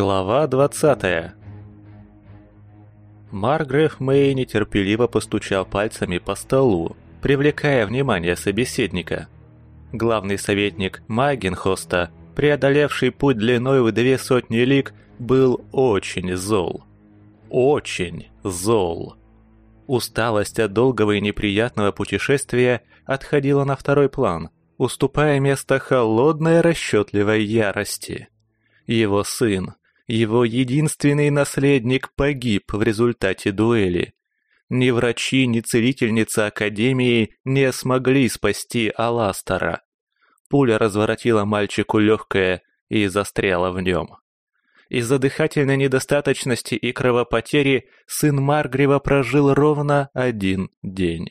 Глава 20 Маргреф Мэй нетерпеливо постучал пальцами по столу, привлекая внимание собеседника. Главный советник Магенхоста, преодолевший путь длиной в две сотни лиг, был очень зол. Очень зол. Усталость от долгого и неприятного путешествия отходила на второй план, уступая место холодной расчетливой ярости. Его сын его единственный наследник погиб в результате дуэли. Ни врачи, ни целительница Академии не смогли спасти Аластера. Пуля разворотила мальчику легкое и застряла в нем. Из-за дыхательной недостаточности и кровопотери сын Маргрева прожил ровно один день.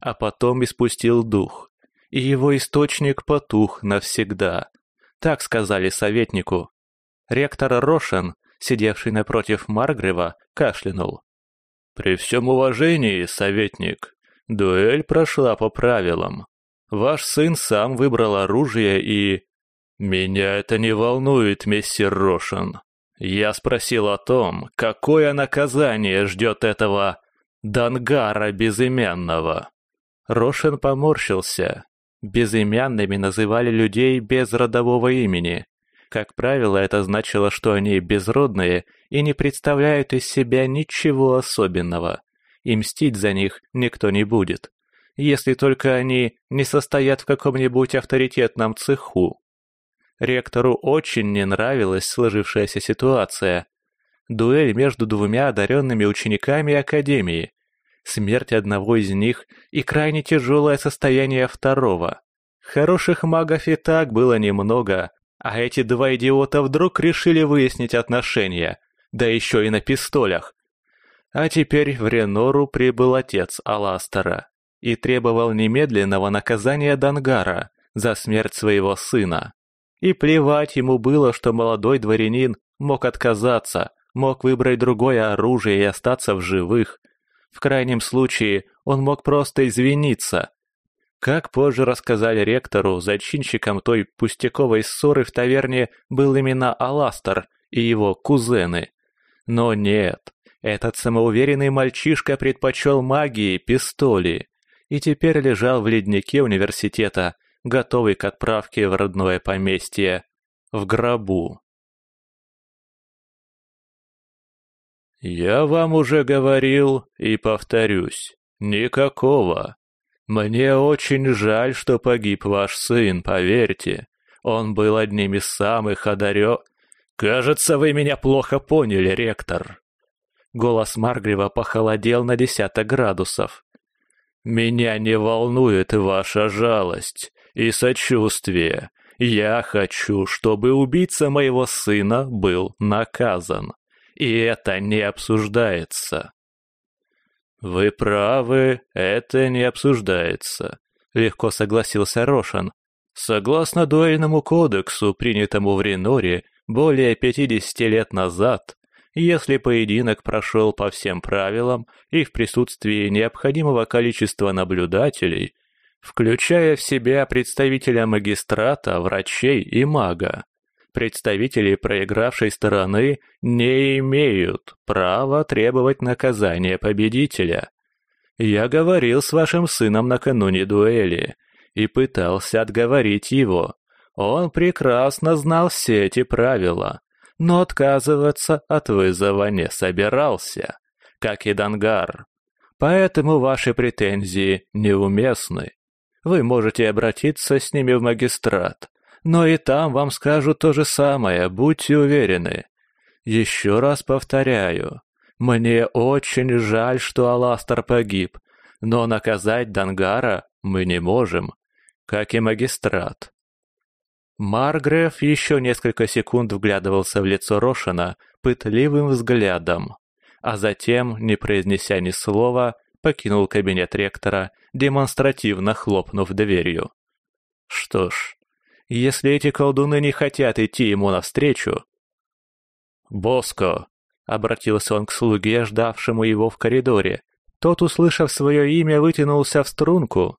А потом испустил дух, и его источник потух навсегда. Так сказали советнику, Ректор Рошен, сидевший напротив Маргрева, кашлянул. «При всем уважении, советник, дуэль прошла по правилам. Ваш сын сам выбрал оружие и...» «Меня это не волнует, мессир Рошен. Я спросил о том, какое наказание ждет этого Дангара Безымянного». Рошен поморщился. Безымянными называли людей без родового имени. Как правило, это значило, что они безродные и не представляют из себя ничего особенного, и мстить за них никто не будет, если только они не состоят в каком-нибудь авторитетном цеху. Ректору очень не нравилась сложившаяся ситуация. Дуэль между двумя одаренными учениками Академии, смерть одного из них и крайне тяжелое состояние второго – Хороших магов и так было немного, а эти два идиота вдруг решили выяснить отношения, да еще и на пистолях. А теперь в Ренору прибыл отец Аластера и требовал немедленного наказания Дангара за смерть своего сына. И плевать ему было, что молодой дворянин мог отказаться, мог выбрать другое оружие и остаться в живых. В крайнем случае он мог просто извиниться, как позже рассказали ректору, зачинщиком той пустяковой ссоры в таверне был именно Аластер и его кузены. Но нет, этот самоуверенный мальчишка предпочел магии пистоли и теперь лежал в леднике университета, готовый к отправке в родное поместье, в гробу. «Я вам уже говорил и повторюсь, никакого «Мне очень жаль, что погиб ваш сын, поверьте. Он был одним из самых одарё...» «Кажется, вы меня плохо поняли, ректор!» Голос Маргрева похолодел на десяток градусов. «Меня не волнует ваша жалость и сочувствие. Я хочу, чтобы убийца моего сына был наказан. И это не обсуждается. «Вы правы, это не обсуждается», — легко согласился Рошан. «Согласно дуэльному кодексу, принятому в Реноре более 50 лет назад, если поединок прошел по всем правилам и в присутствии необходимого количества наблюдателей, включая в себя представителя магистрата, врачей и мага, представители проигравшей стороны не имеют права требовать наказания победителя. Я говорил с вашим сыном накануне дуэли и пытался отговорить его. Он прекрасно знал все эти правила, но отказываться от вызова не собирался, как и Дангар. Поэтому ваши претензии неуместны. Вы можете обратиться с ними в магистрат, но и там вам скажут то же самое, будьте уверены. Еще раз повторяю, мне очень жаль, что Аластер погиб, но наказать Дангара мы не можем, как и магистрат. Маргреф еще несколько секунд вглядывался в лицо Рошина пытливым взглядом, а затем, не произнеся ни слова, покинул кабинет ректора, демонстративно хлопнув дверью. Что ж, если эти колдуны не хотят идти ему навстречу. «Боско!» — обратился он к слуге, ждавшему его в коридоре. Тот, услышав свое имя, вытянулся в струнку.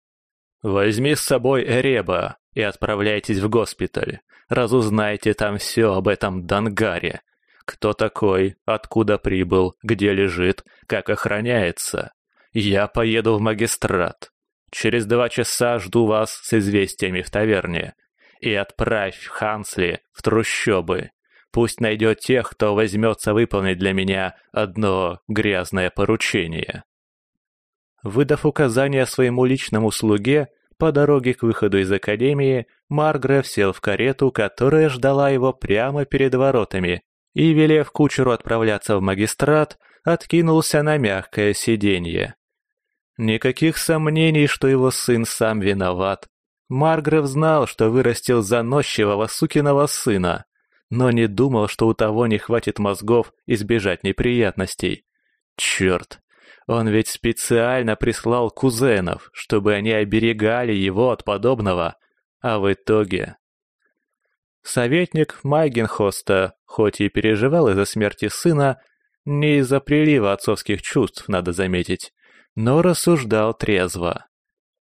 «Возьми с собой Эреба и отправляйтесь в госпиталь. Разузнайте там все об этом Дангаре. Кто такой, откуда прибыл, где лежит, как охраняется. Я поеду в магистрат. Через два часа жду вас с известиями в таверне и отправь Хансли в трущобы. Пусть найдет тех, кто возьмется выполнить для меня одно грязное поручение». Выдав указание своему личному слуге, по дороге к выходу из академии Маргрев сел в карету, которая ждала его прямо перед воротами, и, велев кучеру отправляться в магистрат, откинулся на мягкое сиденье. Никаких сомнений, что его сын сам виноват, Маргрев знал, что вырастил заносчивого сукиного сына, но не думал, что у того не хватит мозгов избежать неприятностей. Черт, он ведь специально прислал кузенов, чтобы они оберегали его от подобного, а в итоге... Советник Майгенхоста, хоть и переживал из-за смерти сына, не из-за прилива отцовских чувств, надо заметить, но рассуждал трезво.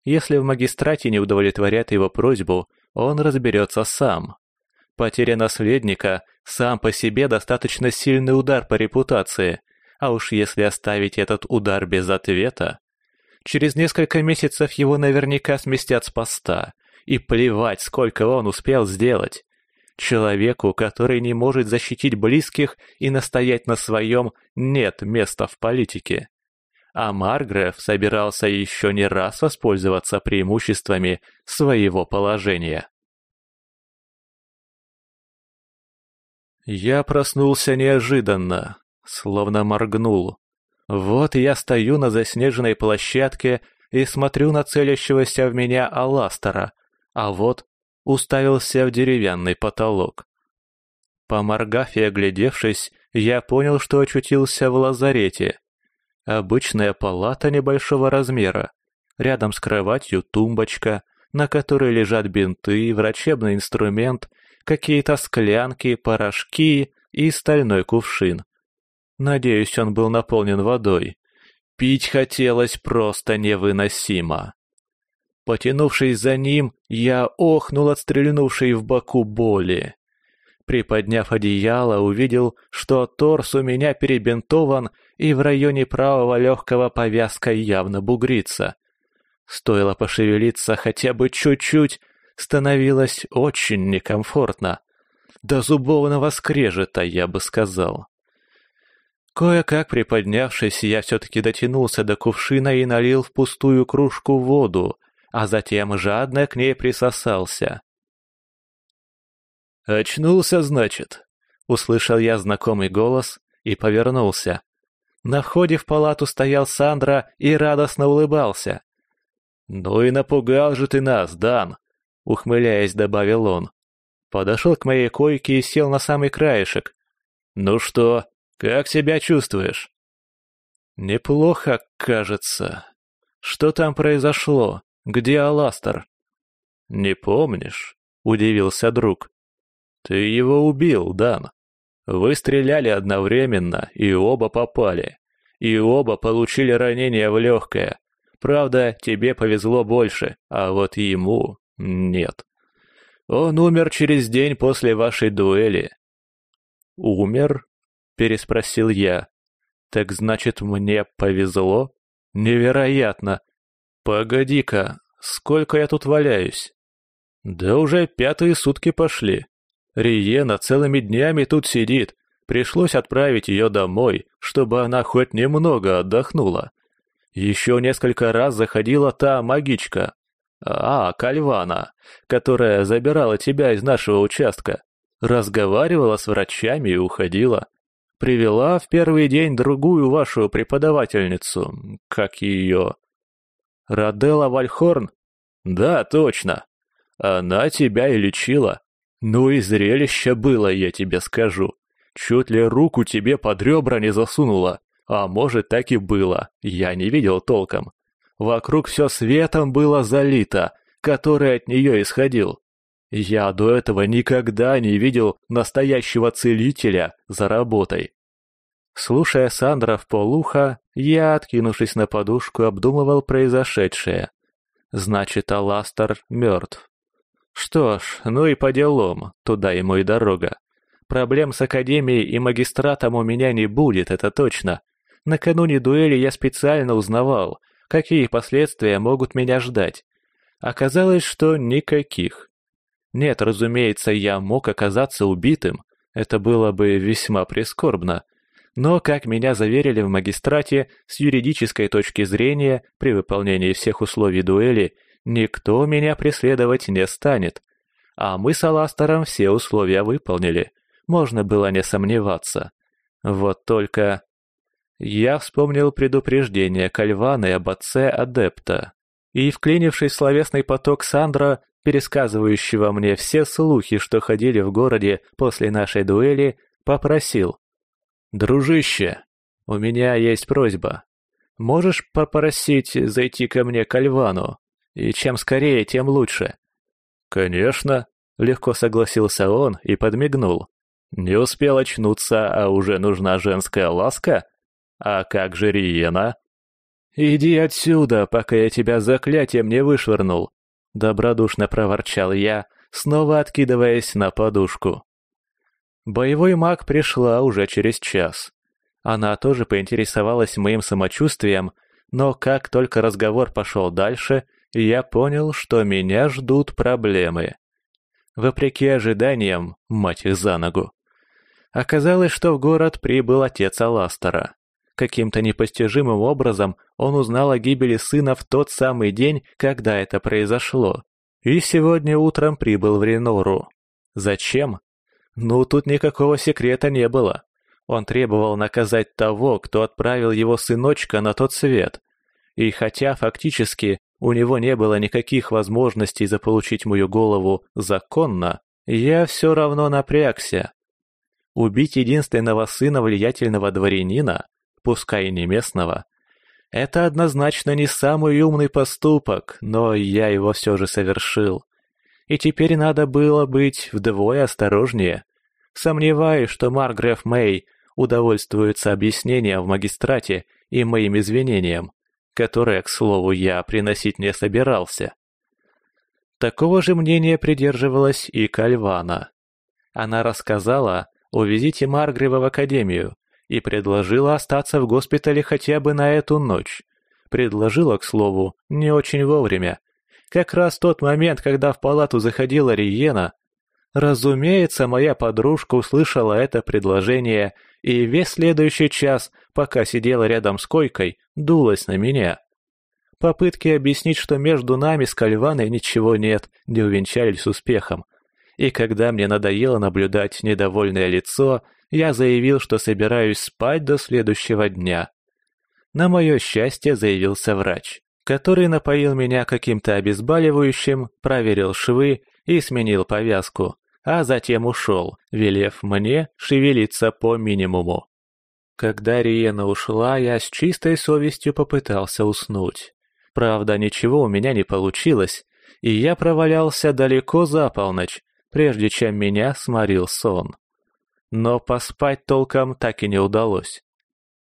Если в магистрате не удовлетворят его просьбу, он разберется сам. Потеря наследника сам по себе достаточно сильный удар по репутации, а уж если оставить этот удар без ответа... Через несколько месяцев его наверняка сместят с поста, и плевать, сколько он успел сделать. Человеку, который не может защитить близких и настоять на своем, нет места в политике а Маргреф собирался еще не раз воспользоваться преимуществами своего положения. Я проснулся неожиданно, словно моргнул. Вот я стою на заснеженной площадке и смотрю на целящегося в меня Аластера, а вот уставился в деревянный потолок. Поморгав и оглядевшись, я понял, что очутился в лазарете. Обычная палата небольшого размера. Рядом с кроватью тумбочка, на которой лежат бинты, врачебный инструмент, какие-то склянки, порошки и стальной кувшин. Надеюсь, он был наполнен водой. Пить хотелось просто невыносимо. Потянувшись за ним, я охнул от стрельнувшей в боку боли. Приподняв одеяло, увидел, что торс у меня перебинтован и в районе правого легкого повязка явно бугрится. Стоило пошевелиться хотя бы чуть-чуть, становилось очень некомфортно. До зубовного скрежета, я бы сказал. Кое-как приподнявшись, я все-таки дотянулся до кувшина и налил в пустую кружку воду, а затем жадно к ней присосался. «Очнулся, значит?» — услышал я знакомый голос и повернулся. На входе в палату стоял Сандра и радостно улыбался. «Ну и напугал же ты нас, Дан!» — ухмыляясь, добавил он. Подошел к моей койке и сел на самый краешек. «Ну что, как себя чувствуешь?» «Неплохо, кажется. Что там произошло? Где Аластер?» «Не помнишь?» — удивился друг. «Ты его убил, Дан. Вы стреляли одновременно, и оба попали. И оба получили ранения в легкое. Правда, тебе повезло больше, а вот ему нет. Он умер через день после вашей дуэли». «Умер?» — переспросил я. «Так значит, мне повезло? Невероятно! Погоди-ка, сколько я тут валяюсь?» «Да уже пятые сутки пошли. Риена целыми днями тут сидит. Пришлось отправить ее домой, чтобы она хоть немного отдохнула. Еще несколько раз заходила та магичка. А, Кальвана, которая забирала тебя из нашего участка. Разговаривала с врачами и уходила. Привела в первый день другую вашу преподавательницу, как ее... Раделла Вальхорн? Да, точно. Она тебя и лечила. Ну и зрелище было, я тебе скажу. Чуть ли руку тебе под ребра не засунула. А может, так и было, я не видел толком. Вокруг все светом было залито, который от нее исходил. Я до этого никогда не видел настоящего целителя за работой. Слушая Сандра в полуха, я, откинувшись на подушку, обдумывал произошедшее. Значит, Аластер мертв. Что ж, ну и по делам, туда ему и дорога. Проблем с академией и магистратом у меня не будет, это точно. Накануне дуэли я специально узнавал, какие последствия могут меня ждать. Оказалось, что никаких. Нет, разумеется, я мог оказаться убитым, это было бы весьма прискорбно. Но, как меня заверили в магистрате, с юридической точки зрения, при выполнении всех условий дуэли – Никто меня преследовать не станет. А мы с Аластером все условия выполнили. Можно было не сомневаться. Вот только... Я вспомнил предупреждение Кальваны об отце адепта. И, вклинившись в словесный поток Сандра, пересказывающего мне все слухи, что ходили в городе после нашей дуэли, попросил. «Дружище, у меня есть просьба. Можешь попросить зайти ко мне к Альвану? И чем скорее, тем лучше. Конечно, легко согласился он и подмигнул. Не успел очнуться, а уже нужна женская ласка? А как же Риена? Иди отсюда, пока я тебя заклятием не вышвырнул, добродушно проворчал я, снова откидываясь на подушку. Боевой маг пришла уже через час. Она тоже поинтересовалась моим самочувствием, но как только разговор пошел дальше, я понял, что меня ждут проблемы. Вопреки ожиданиям, мать их за ногу. Оказалось, что в город прибыл отец Аластера. Каким-то непостижимым образом он узнал о гибели сына в тот самый день, когда это произошло. И сегодня утром прибыл в Ренору. Зачем? Ну, тут никакого секрета не было. Он требовал наказать того, кто отправил его сыночка на тот свет. И хотя фактически у него не было никаких возможностей заполучить мою голову законно, я все равно напрягся. Убить единственного сына влиятельного дворянина, пускай и не местного, это однозначно не самый умный поступок, но я его все же совершил. И теперь надо было быть вдвое осторожнее. Сомневаюсь, что Маргреф Мэй удовольствуется объяснением в магистрате и моим извинением которое, к слову, я приносить не собирался. Такого же мнения придерживалась и Кальвана. Она рассказала о визите Маргрева в академию и предложила остаться в госпитале хотя бы на эту ночь. Предложила, к слову, не очень вовремя. Как раз тот момент, когда в палату заходила Риена, Разумеется, моя подружка услышала это предложение и весь следующий час, пока сидела рядом с койкой, дулась на меня. Попытки объяснить, что между нами с Кальваной ничего нет, не увенчались успехом. И когда мне надоело наблюдать недовольное лицо, я заявил, что собираюсь спать до следующего дня. На мое счастье заявился врач, который напоил меня каким-то обезболивающим, проверил швы и сменил повязку а затем ушел, велев мне шевелиться по минимуму. Когда Риена ушла, я с чистой совестью попытался уснуть. Правда, ничего у меня не получилось, и я провалялся далеко за полночь, прежде чем меня сморил сон. Но поспать толком так и не удалось.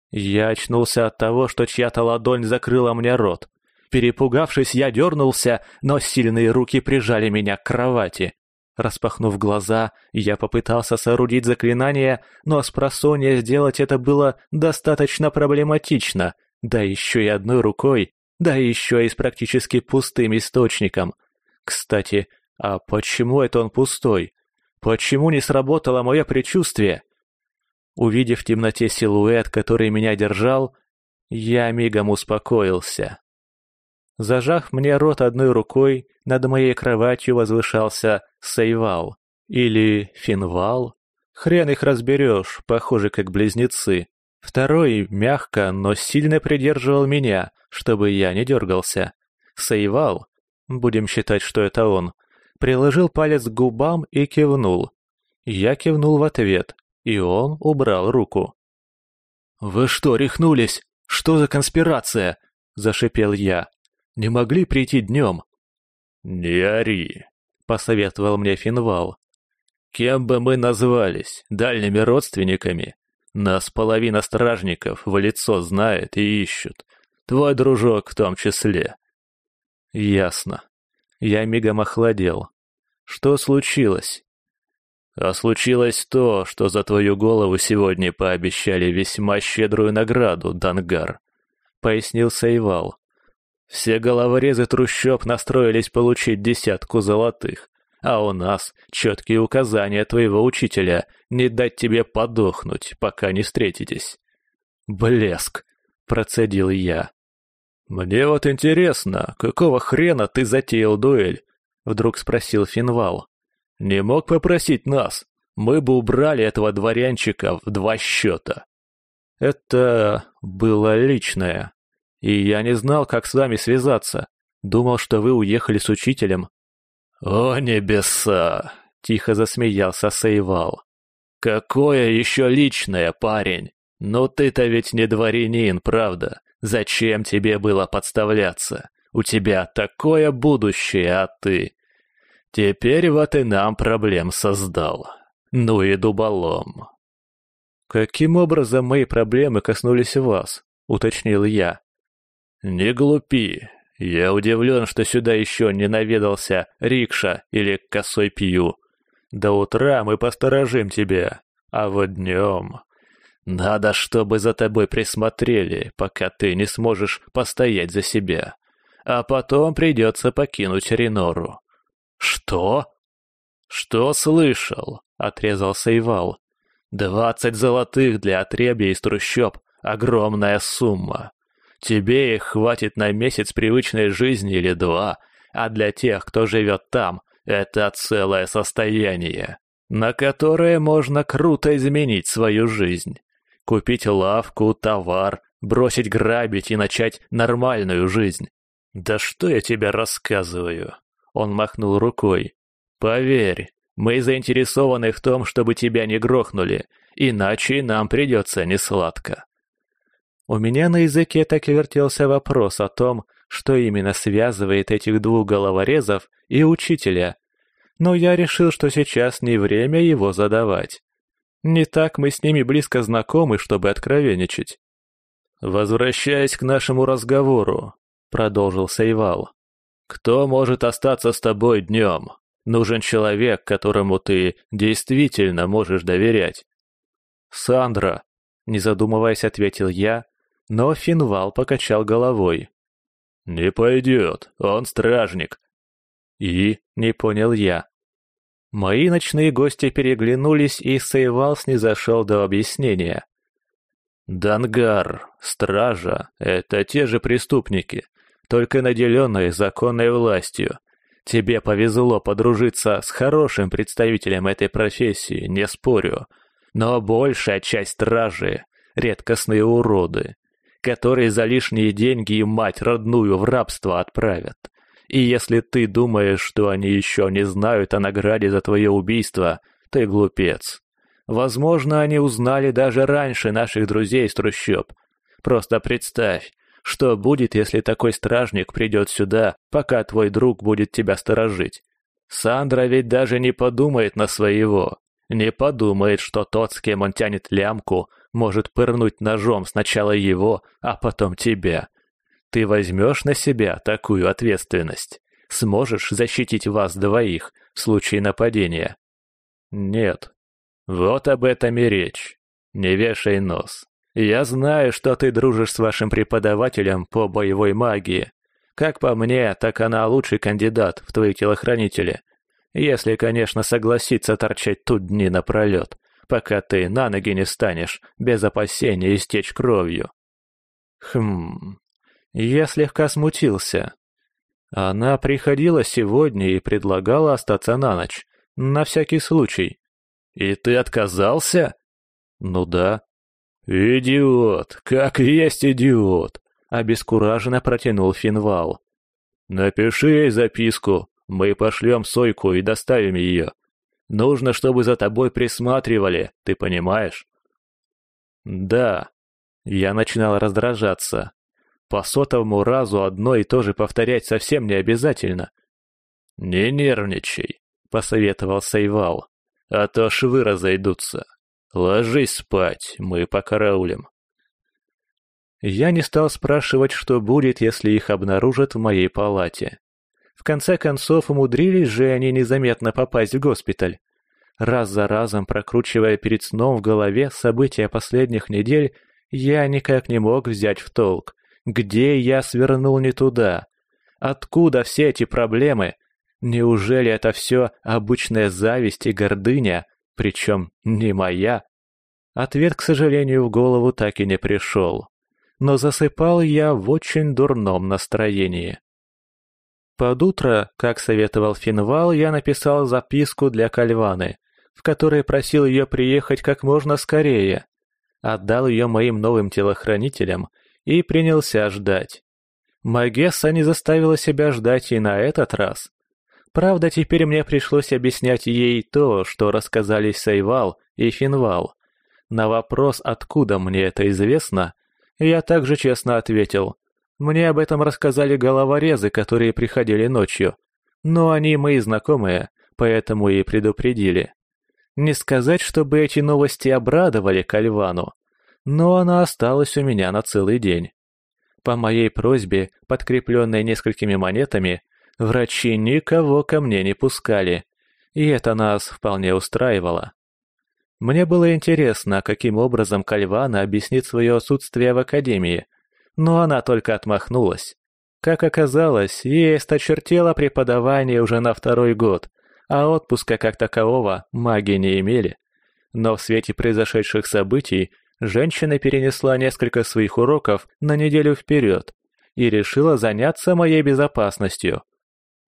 Я очнулся от того, что чья-то ладонь закрыла мне рот. Перепугавшись, я дернулся, но сильные руки прижали меня к кровати. Распахнув глаза, я попытался соорудить заклинание, но с просонья сделать это было достаточно проблематично, да еще и одной рукой, да еще и с практически пустым источником. Кстати, а почему это он пустой? Почему не сработало мое предчувствие? Увидев в темноте силуэт, который меня держал, я мигом успокоился. Зажав мне рот одной рукой, над моей кроватью возвышался Сейвал или Финвал. Хрен их разберешь, похоже, как близнецы. Второй мягко, но сильно придерживал меня, чтобы я не дергался. Сейвал, будем считать, что это он, приложил палец к губам и кивнул. Я кивнул в ответ, и он убрал руку. «Вы что, рехнулись? Что за конспирация?» – зашипел я. «Не могли прийти днем?» «Не ори», посоветовал мне Финвал. Кем бы мы назвались, дальними родственниками? Нас половина стражников в лицо знает и ищут. Твой дружок в том числе. Ясно. Я мигом охладел. Что случилось? А случилось то, что за твою голову сегодня пообещали весьма щедрую награду, Дангар. Пояснил Сейвал. Все головорезы трущоб настроились получить десятку золотых, а у нас четкие указания твоего учителя не дать тебе подохнуть, пока не встретитесь. Блеск, процедил я. Мне вот интересно, какого хрена ты затеял дуэль? Вдруг спросил Финвал. Не мог попросить нас, мы бы убрали этого дворянчика в два счета. Это было личное, и я не знал, как с вами связаться. Думал, что вы уехали с учителем». «О небеса!» — тихо засмеялся Сейвал. «Какое еще личное, парень! Но ты-то ведь не дворянин, правда? Зачем тебе было подставляться? У тебя такое будущее, а ты...» «Теперь вот и нам проблем создал. Ну и дуболом». «Каким образом мои проблемы коснулись вас?» — уточнил я. «Не глупи. Я удивлен, что сюда еще не наведался Рикша или Косой Пью. До утра мы посторожим тебе, а вот днем...» «Надо, чтобы за тобой присмотрели, пока ты не сможешь постоять за себя. А потом придется покинуть Ренору». «Что?» «Что слышал?» — отрезался Ивал. «Двадцать золотых для отребья из трущоб — огромная сумма. Тебе их хватит на месяц привычной жизни или два, а для тех, кто живет там, это целое состояние, на которое можно круто изменить свою жизнь. Купить лавку, товар, бросить грабить и начать нормальную жизнь. «Да что я тебе рассказываю?» Он махнул рукой. «Поверь, мы заинтересованы в том, чтобы тебя не грохнули, иначе нам придется несладко. У меня на языке так и вертелся вопрос о том, что именно связывает этих двух головорезов и учителя. Но я решил, что сейчас не время его задавать. Не так мы с ними близко знакомы, чтобы откровенничать. «Возвращаясь к нашему разговору», — продолжил Сейвал. «Кто может остаться с тобой днем? Нужен человек, которому ты действительно можешь доверять». «Сандра», — не задумываясь, ответил я, но Финвал покачал головой. «Не пойдет, он стражник». «И?» — не понял я. Мои ночные гости переглянулись, и Сейвал снизошел до объяснения. «Дангар, стража — это те же преступники, только наделенные законной властью. Тебе повезло подружиться с хорошим представителем этой профессии, не спорю. Но большая часть стражи — редкостные уроды, которые за лишние деньги и мать родную в рабство отправят. И если ты думаешь, что они еще не знают о награде за твое убийство, ты глупец. Возможно, они узнали даже раньше наших друзей из трущоб. Просто представь, что будет, если такой стражник придет сюда, пока твой друг будет тебя сторожить? Сандра ведь даже не подумает на своего. Не подумает, что тот, с кем он тянет лямку, может пырнуть ножом сначала его, а потом тебя. Ты возьмешь на себя такую ответственность? Сможешь защитить вас двоих в случае нападения? Нет. Вот об этом и речь. Не вешай нос. Я знаю, что ты дружишь с вашим преподавателем по боевой магии. Как по мне, так она лучший кандидат в твои телохранители. Если, конечно, согласится торчать тут дни напролет пока ты на ноги не станешь, без опасения истечь кровью. Хм, я слегка смутился. Она приходила сегодня и предлагала остаться на ночь, на всякий случай. И ты отказался? Ну да. Идиот, как есть идиот, обескураженно протянул Финвал. Напиши ей записку, мы пошлем Сойку и доставим ее. Нужно, чтобы за тобой присматривали, ты понимаешь?» «Да». Я начинал раздражаться. По сотовому разу одно и то же повторять совсем не обязательно. «Не нервничай», — посоветовал Сейвал. «А то швы разойдутся. Ложись спать, мы покараулим». Я не стал спрашивать, что будет, если их обнаружат в моей палате. В конце концов, умудрились же они незаметно попасть в госпиталь. Раз за разом прокручивая перед сном в голове события последних недель, я никак не мог взять в толк, где я свернул не туда. Откуда все эти проблемы? Неужели это все обычная зависть и гордыня, причем не моя? Ответ, к сожалению, в голову так и не пришел. Но засыпал я в очень дурном настроении. Под утро, как советовал Финвал, я написал записку для Кальваны, в которой просил ее приехать как можно скорее. Отдал ее моим новым телохранителям и принялся ждать. Магесса не заставила себя ждать и на этот раз. Правда, теперь мне пришлось объяснять ей то, что рассказали Сейвал и Финвал. На вопрос, откуда мне это известно, я также честно ответил, мне об этом рассказали головорезы, которые приходили ночью. Но они мои знакомые, поэтому и предупредили. Не сказать, чтобы эти новости обрадовали Кальвану, но она осталась у меня на целый день. По моей просьбе, подкрепленной несколькими монетами, врачи никого ко мне не пускали, и это нас вполне устраивало. Мне было интересно, каким образом Кальвана объяснит свое отсутствие в Академии – но она только отмахнулась. Как оказалось, ей осточертело преподавание уже на второй год, а отпуска как такового маги не имели. Но в свете произошедших событий женщина перенесла несколько своих уроков на неделю вперед и решила заняться моей безопасностью.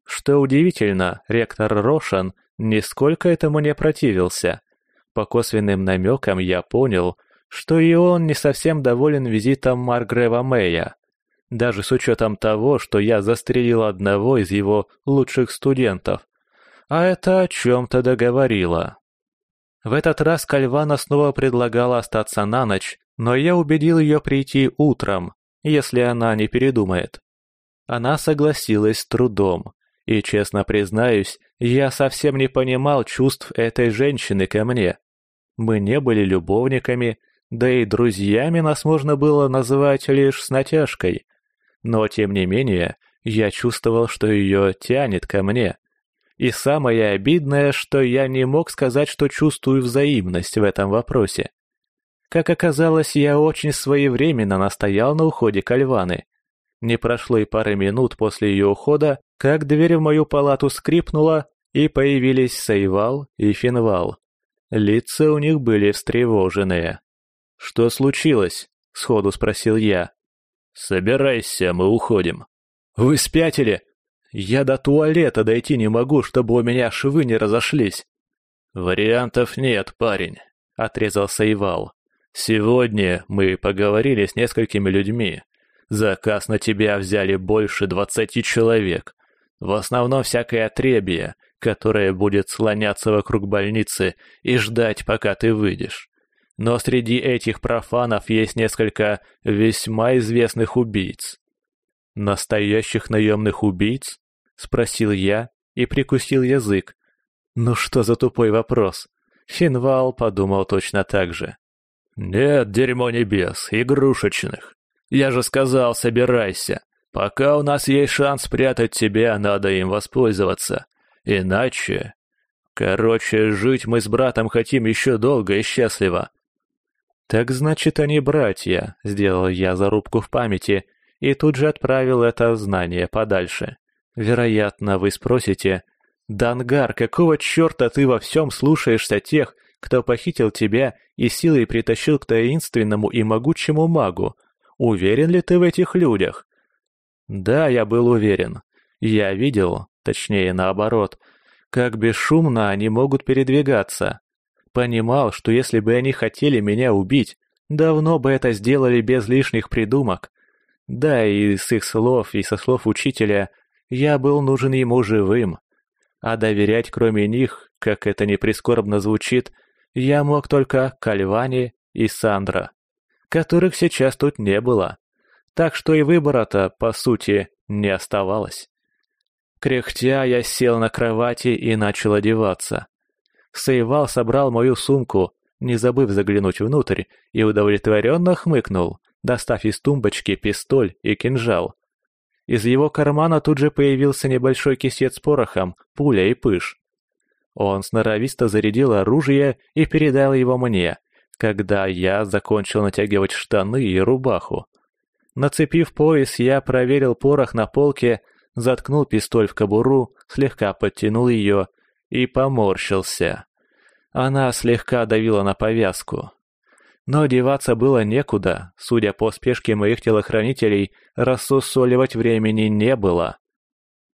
Что удивительно, ректор Рошан нисколько этому не противился. По косвенным намекам я понял, что и он не совсем доволен визитом Маргрева Мэя. Даже с учетом того, что я застрелил одного из его лучших студентов. А это о чем-то договорило. В этот раз Кальвана снова предлагала остаться на ночь, но я убедил ее прийти утром, если она не передумает. Она согласилась с трудом, и, честно признаюсь, я совсем не понимал чувств этой женщины ко мне. Мы не были любовниками, да и друзьями нас можно было называть лишь с натяжкой. Но, тем не менее, я чувствовал, что ее тянет ко мне. И самое обидное, что я не мог сказать, что чувствую взаимность в этом вопросе. Как оказалось, я очень своевременно настоял на уходе Кальваны. Не прошло и пары минут после ее ухода, как дверь в мою палату скрипнула, и появились Сейвал и Финвал. Лица у них были встревоженные. «Что случилось?» — сходу спросил я. «Собирайся, мы уходим». «Вы спятили? Я до туалета дойти не могу, чтобы у меня швы не разошлись». «Вариантов нет, парень», — отрезал Сайвал. «Сегодня мы поговорили с несколькими людьми. Заказ на тебя взяли больше двадцати человек. В основном всякое отребье, которое будет слоняться вокруг больницы и ждать, пока ты выйдешь. Но среди этих профанов есть несколько весьма известных убийц. «Настоящих наемных убийц?» — спросил я и прикусил язык. «Ну что за тупой вопрос?» Финвал подумал точно так же. «Нет, дерьмо небес, игрушечных. Я же сказал, собирайся. Пока у нас есть шанс спрятать тебя, надо им воспользоваться. Иначе...» «Короче, жить мы с братом хотим еще долго и счастливо. «Так значит, они братья», — сделал я зарубку в памяти и тут же отправил это знание подальше. Вероятно, вы спросите, «Дангар, какого черта ты во всем слушаешься тех, кто похитил тебя и силой притащил к таинственному и могучему магу? Уверен ли ты в этих людях?» Да, я был уверен. Я видел, точнее наоборот, как бесшумно они могут передвигаться. Понимал, что если бы они хотели меня убить, давно бы это сделали без лишних придумок. Да, и с их слов, и со слов учителя, я был нужен ему живым. А доверять кроме них, как это не прискорбно звучит, я мог только Кальвани и Сандра, которых сейчас тут не было. Так что и выбора-то, по сути, не оставалось. Кряхтя, я сел на кровати и начал одеваться. Сейвал собрал мою сумку, не забыв заглянуть внутрь, и удовлетворенно хмыкнул, достав из тумбочки пистоль и кинжал. Из его кармана тут же появился небольшой кисет с порохом, пуля и пыш. Он сноровисто зарядил оружие и передал его мне, когда я закончил натягивать штаны и рубаху. Нацепив пояс, я проверил порох на полке, заткнул пистоль в кобуру, слегка подтянул ее и поморщился. Она слегка давила на повязку. Но деваться было некуда, судя по спешке моих телохранителей, рассусоливать времени не было.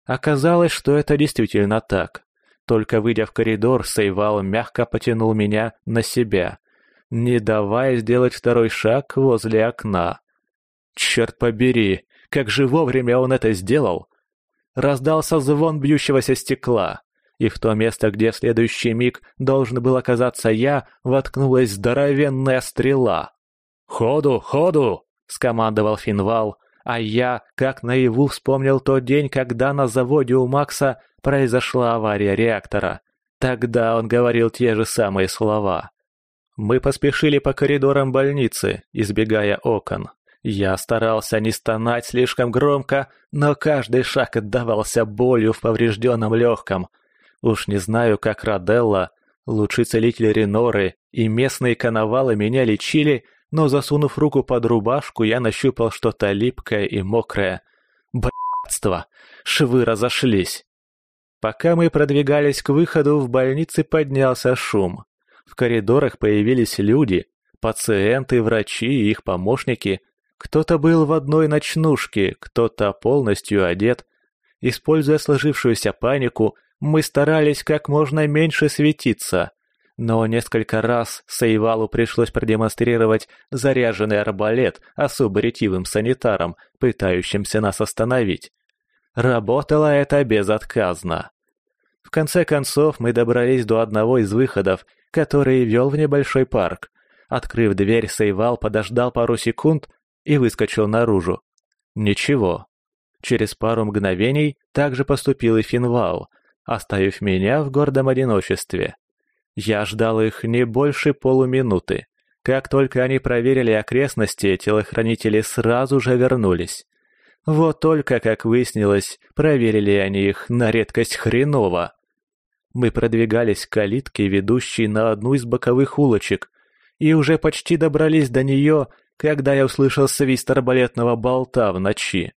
Оказалось, что это действительно так. Только выйдя в коридор, Сейвал мягко потянул меня на себя, не давая сделать второй шаг возле окна. «Черт побери, как же вовремя он это сделал!» Раздался звон бьющегося стекла и в то место, где в следующий миг должен был оказаться я, воткнулась здоровенная стрела. «Ходу, ходу!» — скомандовал Финвал, а я, как наяву, вспомнил тот день, когда на заводе у Макса произошла авария реактора. Тогда он говорил те же самые слова. Мы поспешили по коридорам больницы, избегая окон. Я старался не стонать слишком громко, но каждый шаг отдавался болью в поврежденном легком — Уж не знаю, как Раделла, лучший целитель Реноры и местные коновалы меня лечили, но засунув руку под рубашку, я нащупал что-то липкое и мокрое. Б***ство! Швы разошлись! Пока мы продвигались к выходу, в больнице поднялся шум. В коридорах появились люди, пациенты, врачи и их помощники. Кто-то был в одной ночнушке, кто-то полностью одет. Используя сложившуюся панику, мы старались как можно меньше светиться, но несколько раз Сейвалу пришлось продемонстрировать заряженный арбалет особо ретивым санитарам, пытающимся нас остановить. Работало это безотказно. В конце концов мы добрались до одного из выходов, который вел в небольшой парк. Открыв дверь, Сейвал подождал пару секунд и выскочил наружу. Ничего. Через пару мгновений также поступил и Финвал — оставив меня в гордом одиночестве. Я ждал их не больше полуминуты. Как только они проверили окрестности, телохранители сразу же вернулись. Вот только, как выяснилось, проверили они их на редкость хреново. Мы продвигались к калитке, ведущей на одну из боковых улочек, и уже почти добрались до нее, когда я услышал свист арбалетного болта в ночи.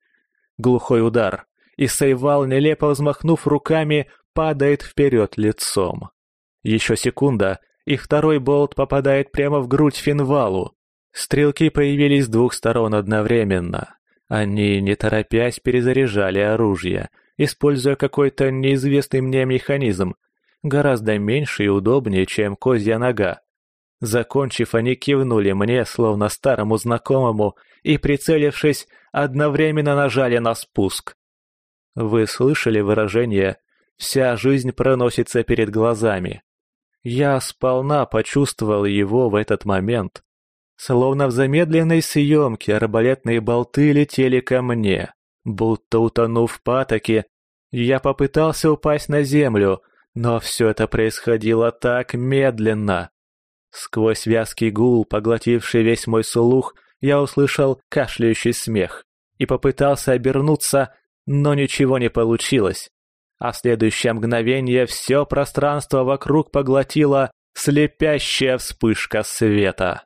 Глухой удар, и Сейвал, нелепо взмахнув руками, падает вперед лицом. Еще секунда, и второй болт попадает прямо в грудь Финвалу. Стрелки появились с двух сторон одновременно. Они, не торопясь, перезаряжали оружие, используя какой-то неизвестный мне механизм, гораздо меньше и удобнее, чем козья нога. Закончив, они кивнули мне, словно старому знакомому, и, прицелившись, одновременно нажали на спуск. Вы слышали выражение «вся жизнь проносится перед глазами». Я сполна почувствовал его в этот момент. Словно в замедленной съемке арбалетные болты летели ко мне, будто утонув в патоке. Я попытался упасть на землю, но все это происходило так медленно. Сквозь вязкий гул, поглотивший весь мой слух, я услышал кашляющий смех и попытался обернуться, но ничего не получилось. А в следующее мгновение все пространство вокруг поглотило слепящая вспышка света.